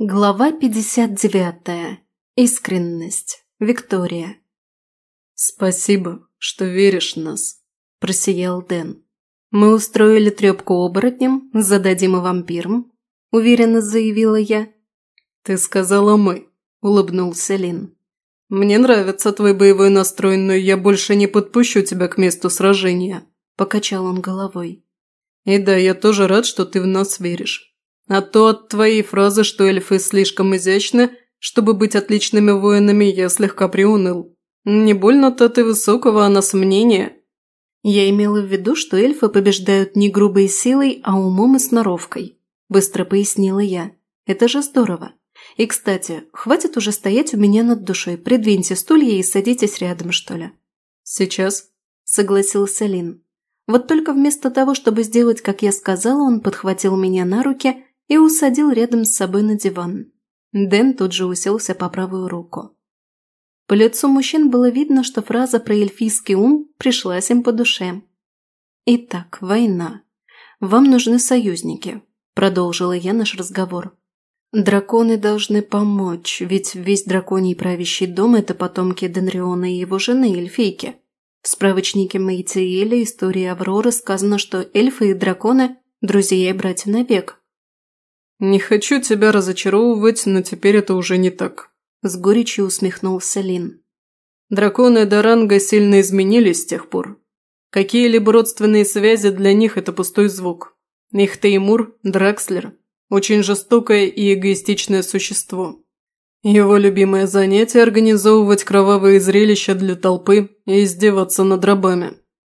Глава 59. Искренность. Виктория. «Спасибо, что веришь в нас», – просиял Дэн. «Мы устроили трепку оборотням, зададим и вампирам», – уверенно заявила я. «Ты сказала «мы», – улыбнулся Лин. «Мне нравится твой боевой настрой, но я больше не подпущу тебя к месту сражения», – покачал он головой. «И да, я тоже рад, что ты в нас веришь. А то от твоей фразы, что эльфы слишком изящны, чтобы быть отличными воинами, я слегка приуныл. Не больно-то ты высокого, а нас мнения. Я имела в виду, что эльфы побеждают не грубой силой, а умом и сноровкой. Быстро пояснила я. Это же здорово. И, кстати, хватит уже стоять у меня над душой. Придвиньте стулья и садитесь рядом, что ли. Сейчас, согласился Лин. Вот только вместо того, чтобы сделать, как я сказала, он подхватил меня на руки и усадил рядом с собой на диван. Дэн тут же уселся по правую руку. По лицу мужчин было видно, что фраза про эльфийский ум пришлась им по душе. «Итак, война. Вам нужны союзники», – продолжила я наш разговор. «Драконы должны помочь, ведь весь драконий правящий дом – это потомки Денриона и его жены, эльфийки. В справочнике Мейтиэля истории Авроры сказано, что эльфы и драконы – друзья и братья навек, «Не хочу тебя разочаровывать, но теперь это уже не так», – с горечью усмехнулся Лин. «Драконы Даранга сильно изменились с тех пор. Какие-либо родственные связи для них – это пустой звук. Их Теймур, Дракслер – очень жестокое и эгоистичное существо. Его любимое занятие – организовывать кровавые зрелища для толпы и издеваться над рабами.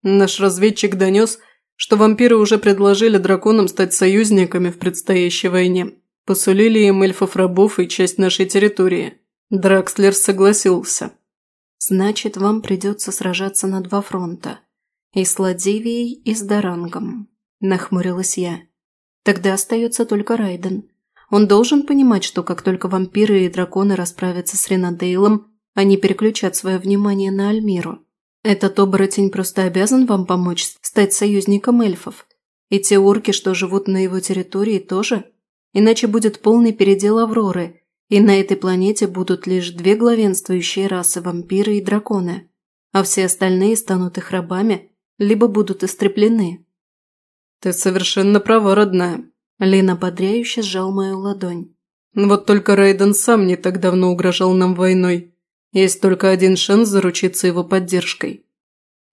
Наш разведчик донес – что вампиры уже предложили драконам стать союзниками в предстоящей войне. Посулили им эльфов-рабов и часть нашей территории. Дракслер согласился. «Значит, вам придется сражаться на два фронта. И с Ладивией, и с Дарангом», – нахмурилась я. «Тогда остается только Райден. Он должен понимать, что как только вампиры и драконы расправятся с Ренадейлом, они переключат свое внимание на Альмиру. Этот оборотень просто обязан вам помочь стать союзником эльфов. И те орки, что живут на его территории, тоже. Иначе будет полный передел Авроры, и на этой планете будут лишь две главенствующие расы – вампиры и драконы. А все остальные станут их рабами, либо будут истреплены. «Ты совершенно права, родная», – Лина бодряюще сжал мою ладонь. «Вот только Рейден сам не так давно угрожал нам войной. Есть только один шанс заручиться его поддержкой.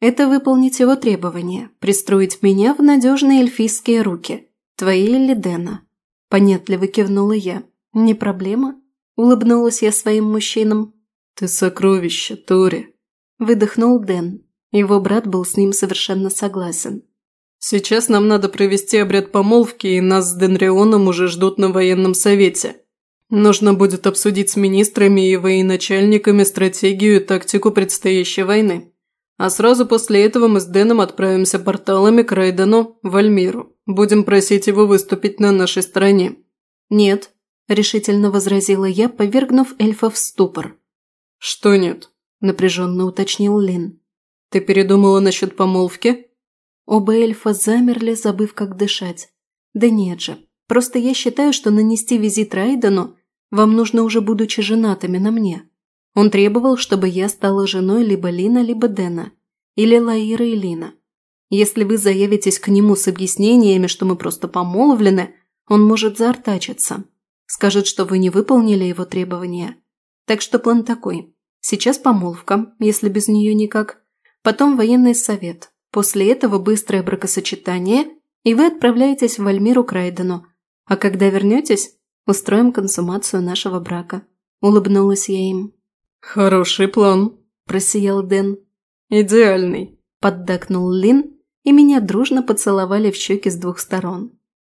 Это выполнить его требования, пристроить меня в надежные эльфийские руки, твои или Дэна. Понятливо кивнула я. Не проблема? Улыбнулась я своим мужчинам. Ты сокровище, Тори. Выдохнул Дэн. Его брат был с ним совершенно согласен. Сейчас нам надо провести обряд помолвки, и нас с Денрионом уже ждут на военном совете. Нужно будет обсудить с министрами и военачальниками стратегию и тактику предстоящей войны. А сразу после этого мы с Дэном отправимся порталами к Рейдену в Альмиру. Будем просить его выступить на нашей стороне». «Нет», – решительно возразила я, повергнув эльфа в ступор. «Что нет?» – напряженно уточнил Лин. «Ты передумала насчет помолвки?» Оба эльфа замерли, забыв, как дышать. «Да нет же, Просто я считаю, что нанести визит Райдену вам нужно уже будучи женатыми на мне. Он требовал, чтобы я стала женой либо Лина, либо Дэна. Или Лаира и Лина. Если вы заявитесь к нему с объяснениями, что мы просто помолвлены, он может заортачиться. Скажет, что вы не выполнили его требования. Так что план такой. Сейчас помолвка, если без нее никак. Потом военный совет. После этого быстрое бракосочетание, и вы отправляетесь в Альмиру к Райдену, а когда вернетесь, устроим консумацию нашего брака». Улыбнулась я им. «Хороший план», – просиял Дэн. «Идеальный», – поддакнул Лин, и меня дружно поцеловали в щеки с двух сторон.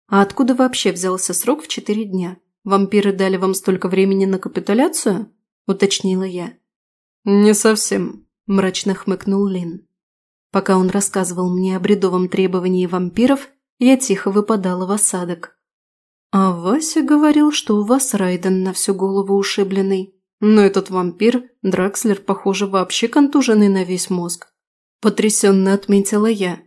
«А откуда вообще взялся срок в четыре дня? Вампиры дали вам столько времени на капитуляцию?» – уточнила я. «Не совсем», – мрачно хмыкнул Лин. Пока он рассказывал мне о бредовом требовании вампиров, я тихо выпадала в осадок. «А Вася говорил, что у вас Райден на всю голову ушибленный. Но этот вампир, Дракслер, похоже, вообще контуженный на весь мозг». Потрясенно отметила я.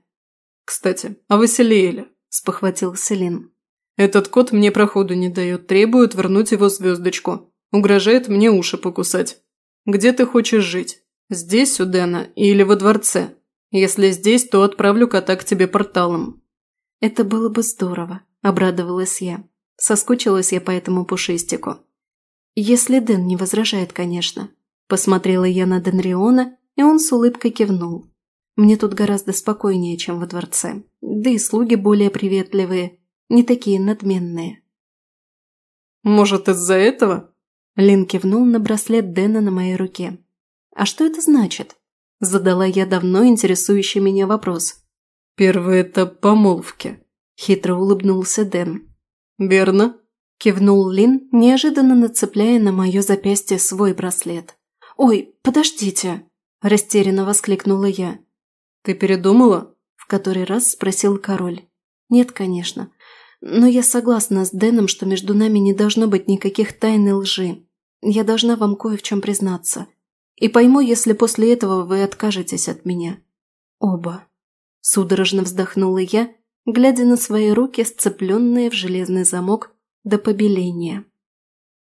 «Кстати, а Василиэля?» – спохватился Лин. Этот кот мне проходу не дает, требует вернуть его звездочку. Угрожает мне уши покусать. Где ты хочешь жить? Здесь, у Дэна, или во дворце? Если здесь, то отправлю кота к тебе порталом». «Это было бы здорово», – обрадовалась я. Соскучилась я по этому пушистику. «Если Дэн не возражает, конечно». Посмотрела я на Денриона, и он с улыбкой кивнул. «Мне тут гораздо спокойнее, чем во дворце. Да и слуги более приветливые, не такие надменные». «Может, из-за этого?» Лин кивнул на браслет Дэна на моей руке. «А что это значит?» Задала я давно интересующий меня вопрос. «Первый этап помолвки», – хитро улыбнулся Дэн. «Верно?» – кивнул Лин, неожиданно нацепляя на мое запястье свой браслет. «Ой, подождите!» – растерянно воскликнула я. «Ты передумала?» – в который раз спросил король. «Нет, конечно. Но я согласна с Дэном, что между нами не должно быть никаких тайн и лжи. Я должна вам кое в чем признаться. И пойму, если после этого вы откажетесь от меня. Оба. Судорожно вздохнула я, глядя на свои руки, сцепленные в железный замок до побеления.